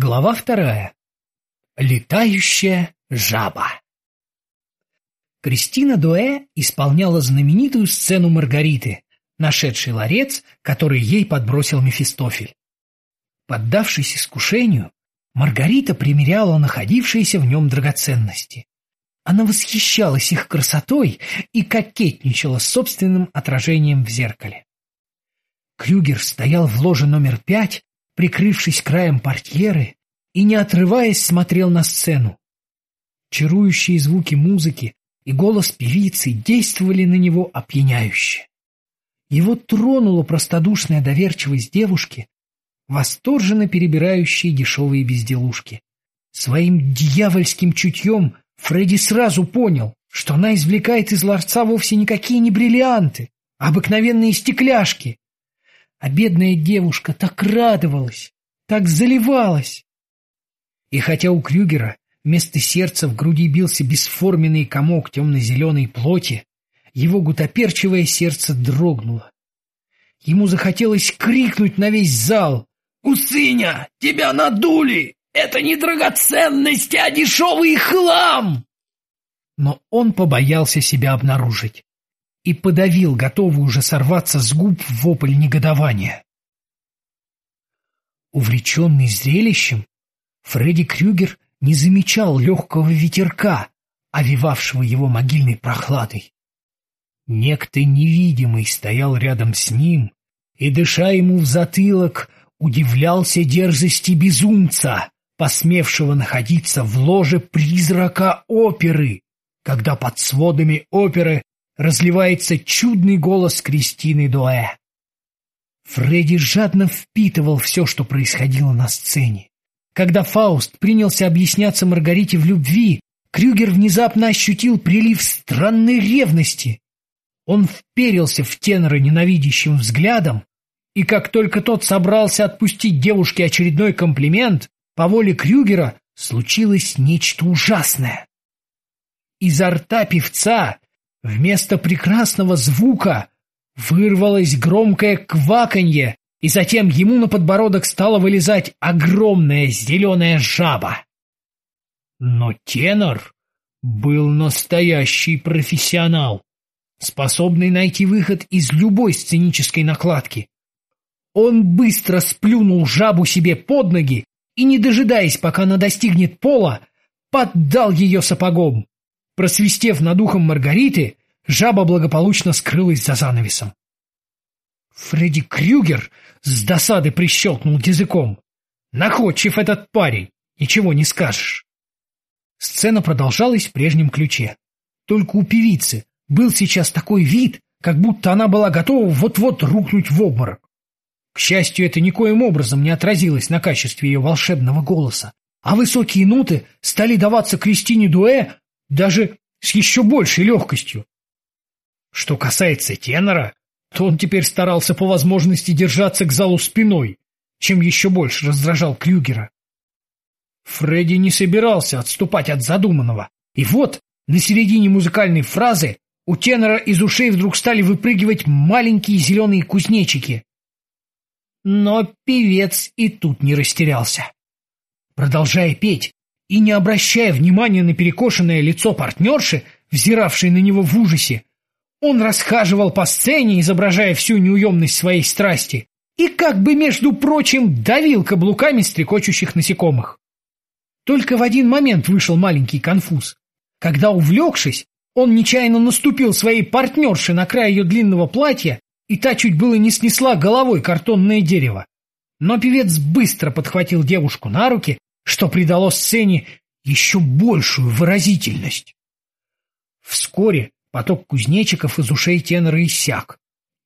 Глава вторая. Летающая жаба. Кристина Дуэ исполняла знаменитую сцену Маргариты, нашедший ларец, который ей подбросил Мефистофель. Поддавшись искушению, Маргарита примеряла находившиеся в нем драгоценности. Она восхищалась их красотой и кокетничала с собственным отражением в зеркале. Крюгер стоял в ложе номер пять, прикрывшись краем портьеры, и, не отрываясь, смотрел на сцену. Чарующие звуки музыки и голос певицы действовали на него опьяняюще. Его тронула простодушная доверчивость девушки, восторженно перебирающей дешевые безделушки. Своим дьявольским чутьем Фредди сразу понял, что она извлекает из ларца вовсе никакие не бриллианты, а обыкновенные стекляшки. А бедная девушка так радовалась, так заливалась. И хотя у Крюгера вместо сердца в груди бился бесформенный комок темно-зеленой плоти, его гутоперчивое сердце дрогнуло. Ему захотелось крикнуть на весь зал. «Усыня, тебя надули! Это не драгоценности, а дешевый хлам!» Но он побоялся себя обнаружить и подавил готовый уже сорваться с губ вопль негодования. Увлеченный зрелищем, Фредди Крюгер не замечал легкого ветерка, овивавшего его могильной прохладой. Некто невидимый стоял рядом с ним и, дыша ему в затылок, удивлялся дерзости безумца, посмевшего находиться в ложе призрака оперы, когда под сводами оперы разливается чудный голос Кристины Дуэ. Фредди жадно впитывал все, что происходило на сцене. Когда Фауст принялся объясняться Маргарите в любви, Крюгер внезапно ощутил прилив странной ревности. Он вперился в тенора ненавидящим взглядом, и как только тот собрался отпустить девушке очередной комплимент, по воле Крюгера случилось нечто ужасное. Изо рта певца вместо прекрасного звука вырвалось громкое кваканье, и затем ему на подбородок стала вылезать огромная зеленая жаба. Но тенор был настоящий профессионал, способный найти выход из любой сценической накладки. Он быстро сплюнул жабу себе под ноги и, не дожидаясь, пока она достигнет пола, поддал ее сапогом. Просвистев над ухом Маргариты, жаба благополучно скрылась за занавесом. Фредди Крюгер с досады прищелкнул языком. Находчив этот парень, ничего не скажешь. Сцена продолжалась в прежнем ключе. Только у певицы был сейчас такой вид, как будто она была готова вот-вот рухнуть в обморок. К счастью, это никоим образом не отразилось на качестве ее волшебного голоса, а высокие ноты стали даваться Кристине Дуэ даже с еще большей легкостью. Что касается тенора, то он теперь старался по возможности держаться к залу спиной, чем еще больше раздражал Крюгера. Фредди не собирался отступать от задуманного, и вот на середине музыкальной фразы у тенора из ушей вдруг стали выпрыгивать маленькие зеленые кузнечики. Но певец и тут не растерялся. Продолжая петь и не обращая внимания на перекошенное лицо партнерши, взиравшей на него в ужасе, он расхаживал по сцене, изображая всю неуемность своей страсти, и как бы, между прочим, давил каблуками стрекочущих насекомых. Только в один момент вышел маленький конфуз. Когда, увлекшись, он нечаянно наступил своей партнерше на край ее длинного платья, и та чуть было не снесла головой картонное дерево. Но певец быстро подхватил девушку на руки, что придало сцене еще большую выразительность. Вскоре Поток кузнечиков из ушей тенора иссяк.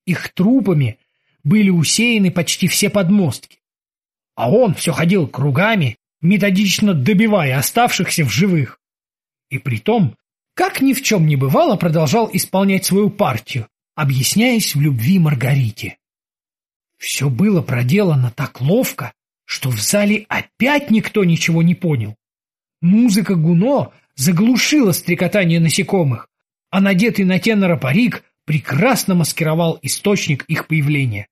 Их трупами были усеяны почти все подмостки. А он все ходил кругами, методично добивая оставшихся в живых. И притом, как ни в чем не бывало, продолжал исполнять свою партию, объясняясь в любви Маргарите. Все было проделано так ловко, что в зале опять никто ничего не понял. Музыка Гуно заглушила стрекотание насекомых, а надетый на тенора парик прекрасно маскировал источник их появления.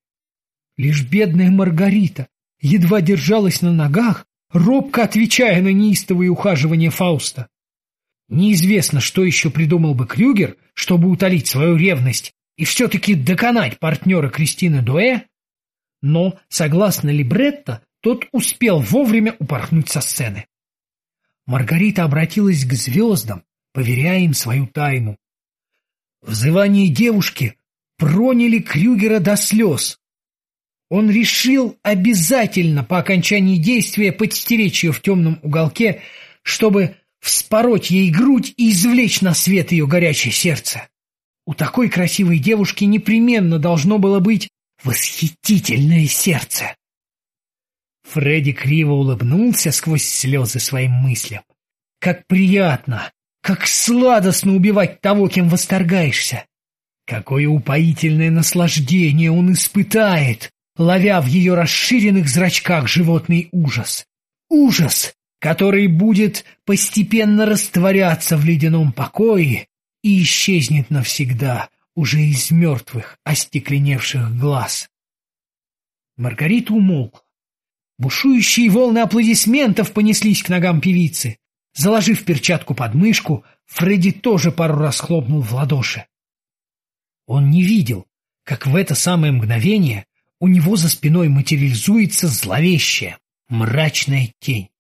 Лишь бедная Маргарита едва держалась на ногах, робко отвечая на неистовые ухаживания Фауста. Неизвестно, что еще придумал бы Крюгер, чтобы утолить свою ревность и все-таки доконать партнера Кристины Дуэ, но, согласно либретто, тот успел вовремя упорхнуть со сцены. Маргарита обратилась к звездам, поверяя им свою тайну. Взывание девушки проняли Крюгера до слез. Он решил обязательно по окончании действия подстеречь ее в темном уголке, чтобы вспороть ей грудь и извлечь на свет ее горячее сердце. У такой красивой девушки непременно должно было быть восхитительное сердце. Фредди криво улыбнулся сквозь слезы своим мыслям. Как приятно, как сладостно убивать того, кем восторгаешься. Какое упоительное наслаждение он испытает, ловя в ее расширенных зрачках животный ужас. Ужас, который будет постепенно растворяться в ледяном покое и исчезнет навсегда, уже из мертвых, остекленевших глаз. Маргарита умолкла. Бушующие волны аплодисментов понеслись к ногам певицы. Заложив перчатку под мышку, Фредди тоже пару раз хлопнул в ладоши. Он не видел, как в это самое мгновение у него за спиной материализуется зловещая, мрачная тень.